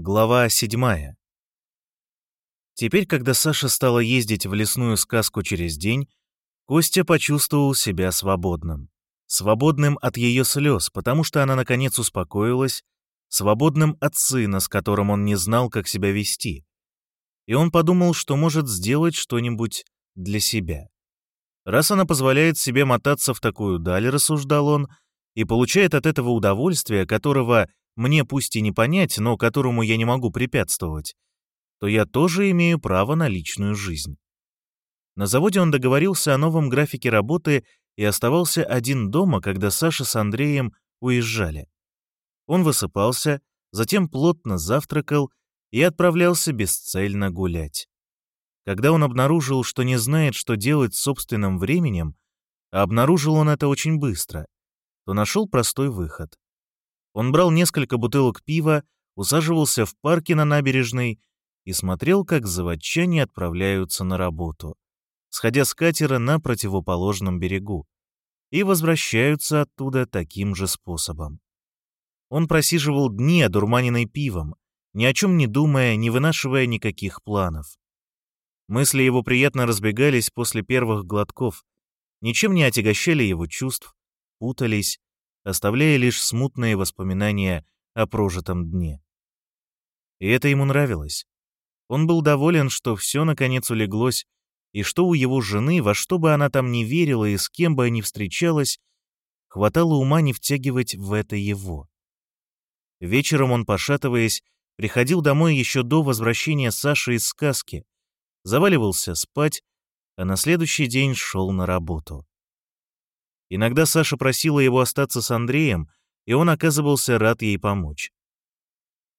Глава седьмая. Теперь, когда Саша стала ездить в лесную сказку через день, Костя почувствовал себя свободным. Свободным от ее слез, потому что она наконец успокоилась, свободным от сына, с которым он не знал, как себя вести. И он подумал, что может сделать что-нибудь для себя. Раз она позволяет себе мотаться в такую даль, рассуждал он, и получает от этого удовольствие, которого мне пусть и не понять, но которому я не могу препятствовать, то я тоже имею право на личную жизнь. На заводе он договорился о новом графике работы и оставался один дома, когда Саша с Андреем уезжали. Он высыпался, затем плотно завтракал и отправлялся бесцельно гулять. Когда он обнаружил, что не знает, что делать с собственным временем, а обнаружил он это очень быстро, то нашел простой выход. Он брал несколько бутылок пива, усаживался в парке на набережной и смотрел, как заводчане отправляются на работу, сходя с катера на противоположном берегу, и возвращаются оттуда таким же способом. Он просиживал дни, одурманенный пивом, ни о чем не думая, не вынашивая никаких планов. Мысли его приятно разбегались после первых глотков, ничем не отягощали его чувств, путались, оставляя лишь смутные воспоминания о прожитом дне. И это ему нравилось. Он был доволен, что все наконец улеглось, и что у его жены, во что бы она там ни верила и с кем бы ни встречалась, хватало ума не втягивать в это его. Вечером он, пошатываясь, приходил домой еще до возвращения Саши из сказки, заваливался спать, а на следующий день шел на работу. Иногда Саша просила его остаться с Андреем, и он оказывался рад ей помочь.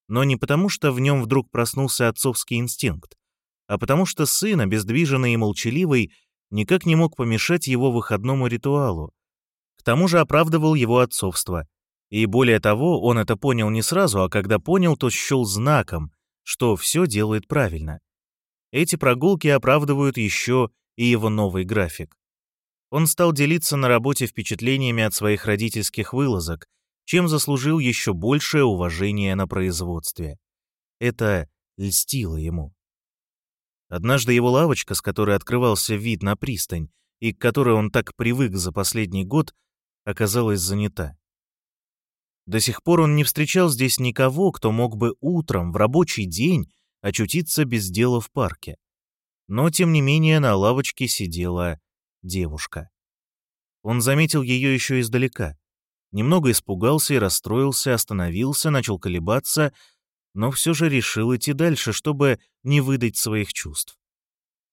Но не потому, что в нем вдруг проснулся отцовский инстинкт, а потому что сын, обездвиженный и молчаливый, никак не мог помешать его выходному ритуалу. К тому же оправдывал его отцовство. И более того, он это понял не сразу, а когда понял, то счел знаком, что все делает правильно. Эти прогулки оправдывают еще и его новый график. Он стал делиться на работе впечатлениями от своих родительских вылазок, чем заслужил еще большее уважение на производстве. Это льстило ему. Однажды его лавочка, с которой открывался вид на пристань, и к которой он так привык за последний год, оказалась занята. До сих пор он не встречал здесь никого, кто мог бы утром, в рабочий день, очутиться без дела в парке. Но, тем не менее, на лавочке сидела девушка. Он заметил ее еще издалека. Немного испугался и расстроился, остановился, начал колебаться, но все же решил идти дальше, чтобы не выдать своих чувств.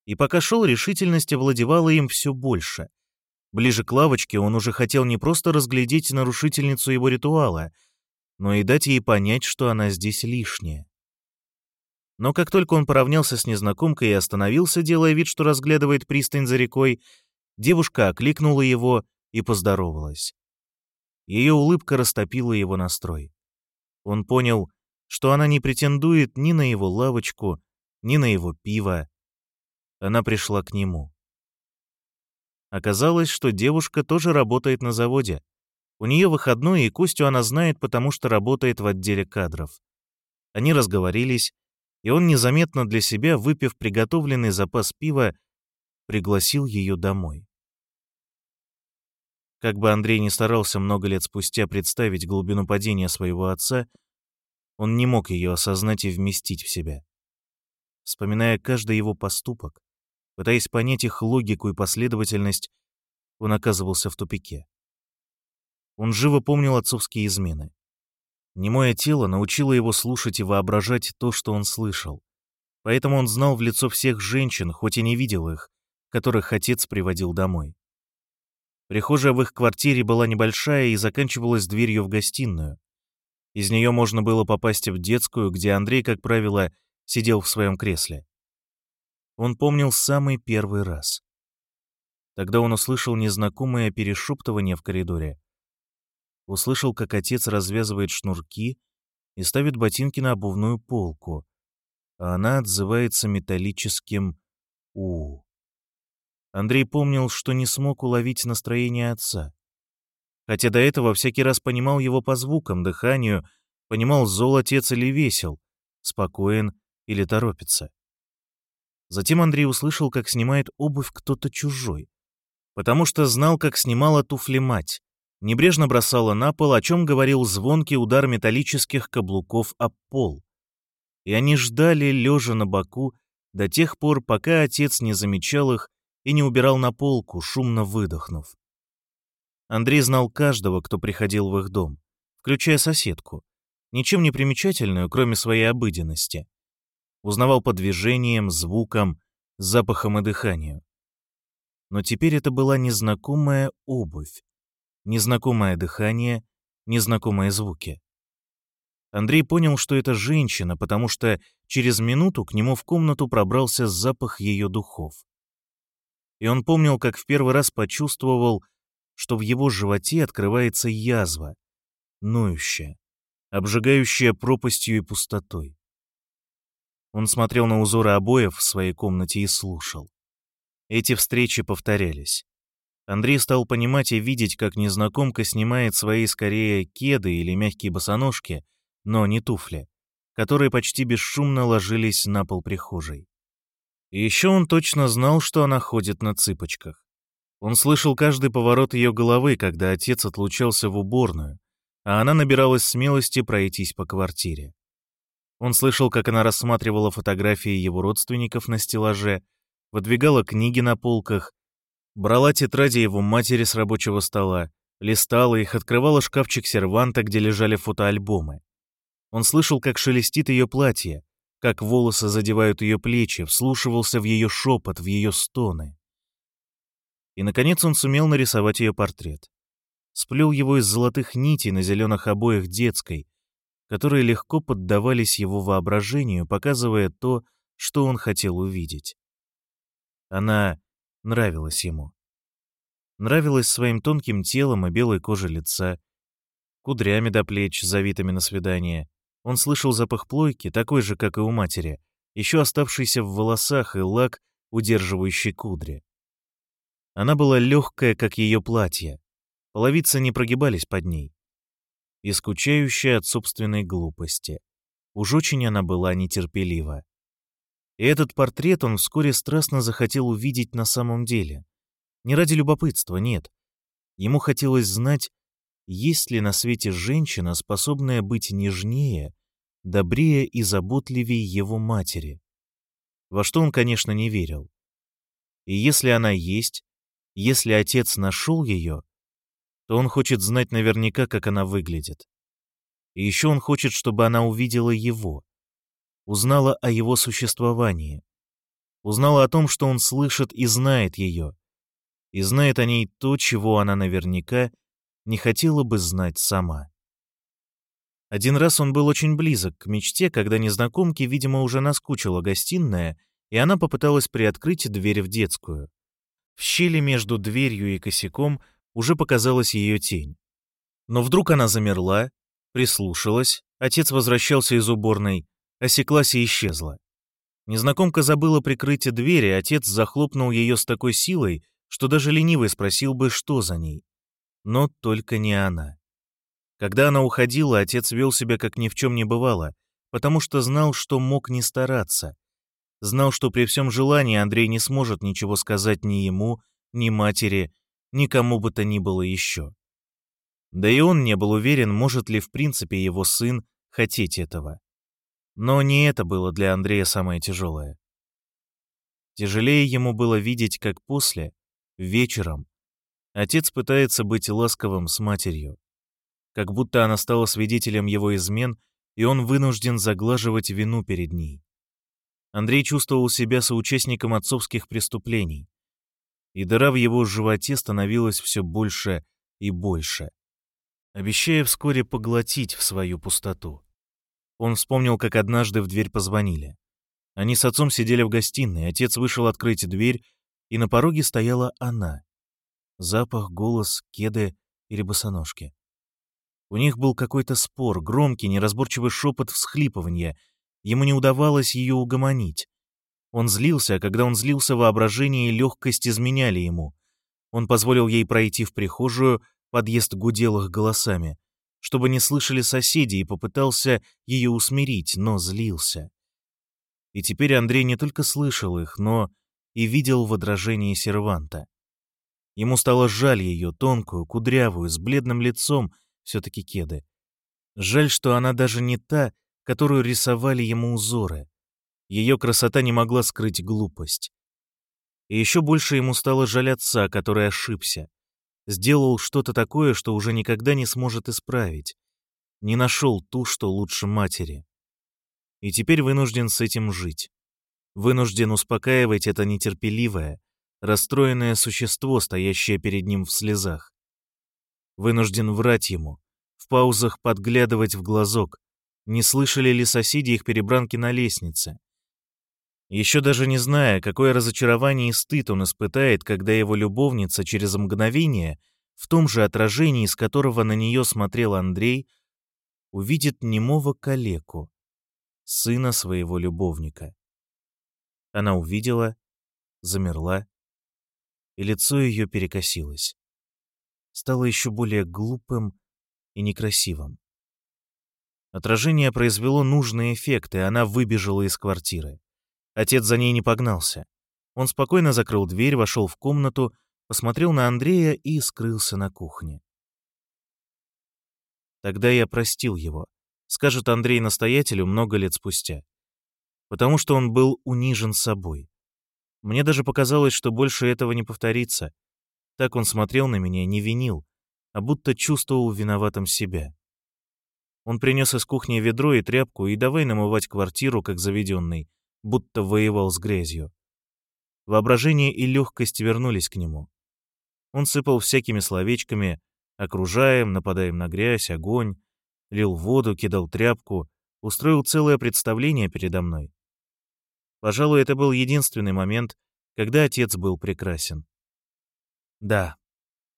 И пока шел, решительность овладевала им все больше. Ближе к лавочке он уже хотел не просто разглядеть нарушительницу его ритуала, но и дать ей понять, что она здесь лишняя. Но как только он поравнялся с незнакомкой и остановился, делая вид, что разглядывает пристань за рекой, Девушка окликнула его и поздоровалась. Ее улыбка растопила его настрой. Он понял, что она не претендует ни на его лавочку, ни на его пиво. Она пришла к нему. Оказалось, что девушка тоже работает на заводе. У нее выходной, и Костю она знает, потому что работает в отделе кадров. Они разговорились, и он незаметно для себя, выпив приготовленный запас пива, пригласил ее домой. Как бы Андрей не старался много лет спустя представить глубину падения своего отца, он не мог ее осознать и вместить в себя. Вспоминая каждый его поступок, пытаясь понять их логику и последовательность, он оказывался в тупике. Он живо помнил отцовские измены. Немое тело научило его слушать и воображать то, что он слышал. Поэтому он знал в лицо всех женщин, хоть и не видел их, которых отец приводил домой. Прихожая в их квартире была небольшая и заканчивалась дверью в гостиную. Из нее можно было попасть в детскую, где Андрей, как правило, сидел в своем кресле. Он помнил самый первый раз. Тогда он услышал незнакомое перешептывание в коридоре. Услышал, как отец развязывает шнурки и ставит ботинки на обувную полку, а она отзывается металлическим «у». Андрей помнил, что не смог уловить настроение отца. Хотя до этого всякий раз понимал его по звукам, дыханию, понимал, зол отец или весел, спокоен или торопится. Затем Андрей услышал, как снимает обувь кто-то чужой, потому что знал, как снимала туфли мать, небрежно бросала на пол, о чем говорил звонкий удар металлических каблуков об пол. И они ждали, лежа на боку, до тех пор, пока отец не замечал их и не убирал на полку, шумно выдохнув. Андрей знал каждого, кто приходил в их дом, включая соседку, ничем не примечательную, кроме своей обыденности. Узнавал по движениям, звукам, запахам и дыханию. Но теперь это была незнакомая обувь, незнакомое дыхание, незнакомые звуки. Андрей понял, что это женщина, потому что через минуту к нему в комнату пробрался запах ее духов. И он помнил, как в первый раз почувствовал, что в его животе открывается язва, ноющая, обжигающая пропастью и пустотой. Он смотрел на узоры обоев в своей комнате и слушал. Эти встречи повторялись. Андрей стал понимать и видеть, как незнакомка снимает свои скорее кеды или мягкие босоножки, но не туфли, которые почти бесшумно ложились на пол прихожей. И еще он точно знал, что она ходит на цыпочках. Он слышал каждый поворот ее головы, когда отец отлучался в уборную, а она набиралась смелости пройтись по квартире. Он слышал, как она рассматривала фотографии его родственников на стеллаже, выдвигала книги на полках, брала тетради его матери с рабочего стола, листала их, открывала шкафчик серванта, где лежали фотоальбомы. Он слышал, как шелестит ее платье, как волосы задевают ее плечи, вслушивался в ее шепот, в ее стоны. И, наконец, он сумел нарисовать ее портрет. Сплел его из золотых нитей на зеленых обоях детской, которые легко поддавались его воображению, показывая то, что он хотел увидеть. Она нравилась ему. Нравилась своим тонким телом и белой кожей лица, кудрями до плеч, завитыми на свидание, он слышал запах плойки, такой же, как и у матери, еще оставшийся в волосах и лак, удерживающий кудри. Она была легкая, как ее платье. Половицы не прогибались под ней. И скучающая от собственной глупости. Уж очень она была нетерпелива. И этот портрет он вскоре страстно захотел увидеть на самом деле. Не ради любопытства, нет. Ему хотелось знать, есть ли на свете женщина, способная быть нежнее, добрее и заботливее его матери? Во что он, конечно, не верил. И если она есть, если отец нашел ее, то он хочет знать наверняка, как она выглядит. И еще он хочет, чтобы она увидела его, узнала о его существовании, узнала о том, что он слышит и знает ее, и знает о ней то, чего она наверняка не хотела бы знать сама. Один раз он был очень близок к мечте, когда незнакомке, видимо, уже наскучила гостиная, и она попыталась приоткрыть дверь в детскую. В щели между дверью и косяком уже показалась ее тень. Но вдруг она замерла, прислушалась, отец возвращался из уборной, осеклась и исчезла. Незнакомка забыла прикрыть дверь, и отец захлопнул ее с такой силой, что даже ленивый спросил бы, что за ней но только не она. Когда она уходила, отец вел себя как ни в чем не бывало, потому что знал, что мог не стараться. Знал, что при всем желании Андрей не сможет ничего сказать ни ему, ни матери, ни кому бы то ни было еще. Да и он не был уверен, может ли в принципе его сын хотеть этого. Но не это было для Андрея самое тяжелое. Тяжелее ему было видеть, как после, вечером, Отец пытается быть ласковым с матерью. Как будто она стала свидетелем его измен, и он вынужден заглаживать вину перед ней. Андрей чувствовал себя соучастником отцовских преступлений, и дыра в его животе становилась все больше и больше, обещая вскоре поглотить в свою пустоту. Он вспомнил, как однажды в дверь позвонили. Они с отцом сидели в гостиной, отец вышел открыть дверь, и на пороге стояла она, Запах, голос, кеды или босоножки. У них был какой-то спор, громкий, неразборчивый шепот всхлипывания. Ему не удавалось ее угомонить. Он злился, а когда он злился, воображение и легкость изменяли ему. Он позволил ей пройти в прихожую, подъезд гудел их голосами. чтобы не слышали соседи, и попытался ее усмирить, но злился. И теперь Андрей не только слышал их, но и видел в отражении серванта. Ему стало жаль ее, тонкую, кудрявую, с бледным лицом, все-таки кеды. Жаль, что она даже не та, которую рисовали ему узоры. Ее красота не могла скрыть глупость. И еще больше ему стало жаль отца, который ошибся. Сделал что-то такое, что уже никогда не сможет исправить. Не нашел ту, что лучше матери. И теперь вынужден с этим жить. Вынужден успокаивать это нетерпеливое, расстроенное существо, стоящее перед ним в слезах. Вынужден врать ему, в паузах подглядывать в глазок, не слышали ли соседи их перебранки на лестнице. Еще даже не зная, какое разочарование и стыд он испытает, когда его любовница через мгновение, в том же отражении, из которого на нее смотрел Андрей, увидит немого калеку, сына своего любовника. Она увидела, замерла, и лицо ее перекосилось. Стало еще более глупым и некрасивым. Отражение произвело нужный эффект, и она выбежала из квартиры. Отец за ней не погнался. Он спокойно закрыл дверь, вошел в комнату, посмотрел на Андрея и скрылся на кухне. Тогда я простил его, скажет Андрей настоятелю много лет спустя. Потому что он был унижен собой. Мне даже показалось, что больше этого не повторится. Так он смотрел на меня, не винил, а будто чувствовал виноватым себя. Он принес из кухни ведро и тряпку и давай намывать квартиру, как заведенный, будто воевал с грязью. Воображение и легкость вернулись к нему. Он сыпал всякими словечками «окружаем», «нападаем на грязь», «огонь», лил воду, кидал тряпку, устроил целое представление передо мной. Пожалуй, это был единственный момент, когда отец был прекрасен. Да,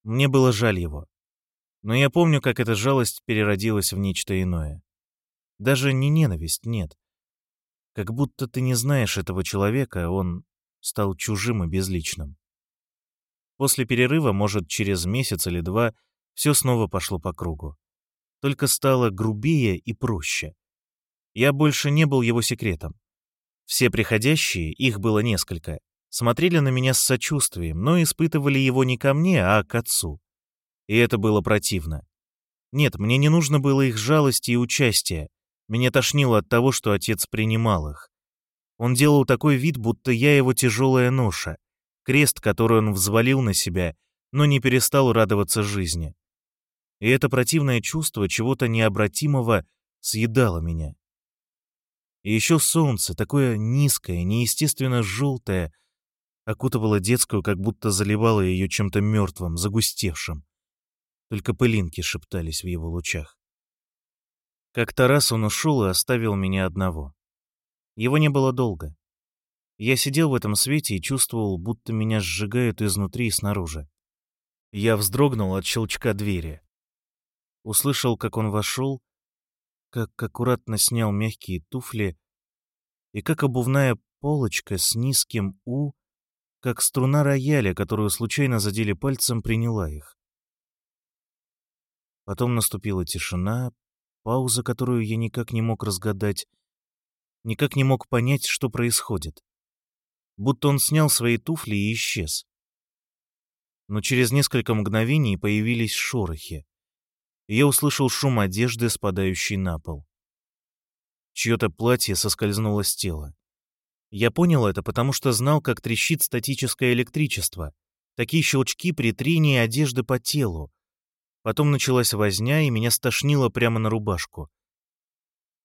мне было жаль его. Но я помню, как эта жалость переродилась в нечто иное. Даже не ненависть, нет. Как будто ты не знаешь этого человека, он стал чужим и безличным. После перерыва, может, через месяц или два, все снова пошло по кругу. Только стало грубее и проще. Я больше не был его секретом. Все приходящие, их было несколько, смотрели на меня с сочувствием, но испытывали его не ко мне, а к отцу. И это было противно. Нет, мне не нужно было их жалости и участия. Меня тошнило от того, что отец принимал их. Он делал такой вид, будто я его тяжелая ноша, крест, который он взвалил на себя, но не перестал радоваться жизни. И это противное чувство чего-то необратимого съедало меня. И еще солнце, такое низкое, неестественно желтое, окутывало детскую, как будто заливало ее чем-то мертвым, загустевшим. Только пылинки шептались в его лучах. Как-то раз он ушел и оставил меня одного. Его не было долго. Я сидел в этом свете и чувствовал, будто меня сжигают изнутри и снаружи. Я вздрогнул от щелчка двери. Услышал, как он вошел, как аккуратно снял мягкие туфли и как обувная полочка с низким «у», как струна рояля, которую случайно задели пальцем, приняла их. Потом наступила тишина, пауза, которую я никак не мог разгадать, никак не мог понять, что происходит. Будто он снял свои туфли и исчез. Но через несколько мгновений появились шорохи я услышал шум одежды, спадающей на пол. Чье-то платье соскользнуло с тела. Я понял это, потому что знал, как трещит статическое электричество. Такие щелчки при трении одежды по телу. Потом началась возня, и меня стошнило прямо на рубашку.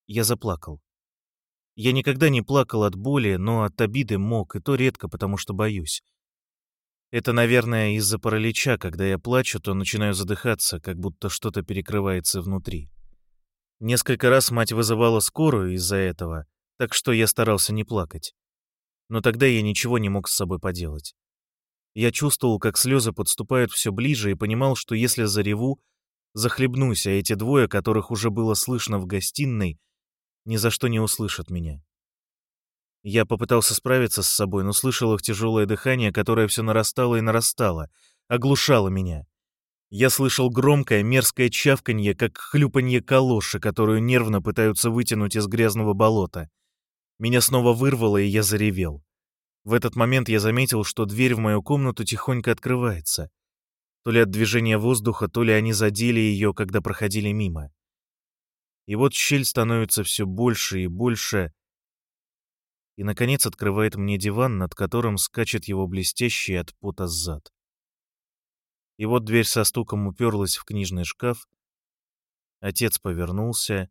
Я заплакал. Я никогда не плакал от боли, но от обиды мог, и то редко, потому что боюсь. Это, наверное, из-за паралича, когда я плачу, то начинаю задыхаться, как будто что-то перекрывается внутри. Несколько раз мать вызывала скорую из-за этого, так что я старался не плакать. Но тогда я ничего не мог с собой поделать. Я чувствовал, как слезы подступают все ближе и понимал, что если зареву, захлебнусь, а эти двое, которых уже было слышно в гостиной, ни за что не услышат меня. Я попытался справиться с собой, но слышал их тяжелое дыхание, которое все нарастало и нарастало, оглушало меня. Я слышал громкое, мерзкое чавканье, как хлюпанье калоши, которую нервно пытаются вытянуть из грязного болота. Меня снова вырвало, и я заревел. В этот момент я заметил, что дверь в мою комнату тихонько открывается. То ли от движения воздуха, то ли они задели ее, когда проходили мимо. И вот щель становится все больше и больше, и, наконец, открывает мне диван, над которым скачет его блестящий от пота зад. И вот дверь со стуком уперлась в книжный шкаф, отец повернулся,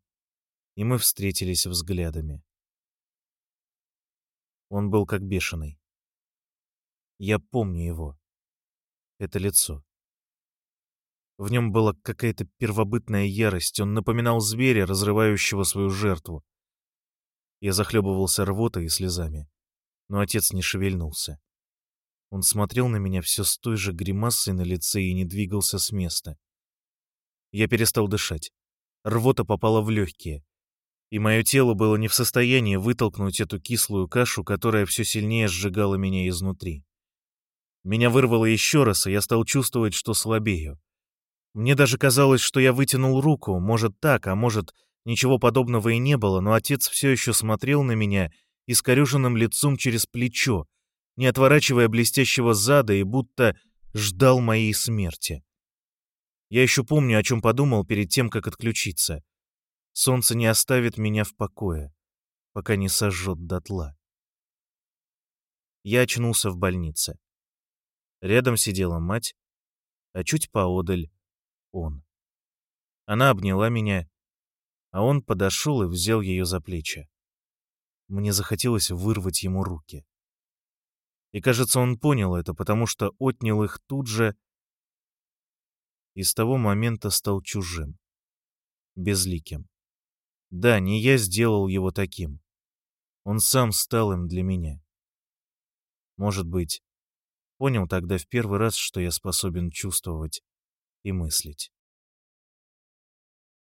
и мы встретились взглядами. Он был как бешеный. Я помню его. Это лицо. В нем была какая-то первобытная ярость, он напоминал зверя, разрывающего свою жертву. Я захлебывался рвотой и слезами. Но отец не шевельнулся. Он смотрел на меня все с той же гримасой на лице и не двигался с места. Я перестал дышать. Рвота попала в легкие. И мое тело было не в состоянии вытолкнуть эту кислую кашу, которая все сильнее сжигала меня изнутри. Меня вырвало еще раз, и я стал чувствовать, что слабею. Мне даже казалось, что я вытянул руку, может так, а может Ничего подобного и не было, но отец все еще смотрел на меня искорюженным лицом через плечо, не отворачивая блестящего зада и будто ждал моей смерти. Я еще помню, о чем подумал перед тем, как отключиться. Солнце не оставит меня в покое, пока не сожжет дотла. Я очнулся в больнице. Рядом сидела мать, а чуть поодаль — он. Она обняла меня а он подошел и взял ее за плечи. Мне захотелось вырвать ему руки. И, кажется, он понял это, потому что отнял их тут же и с того момента стал чужим, безликим. Да, не я сделал его таким. Он сам стал им для меня. Может быть, понял тогда в первый раз, что я способен чувствовать и мыслить.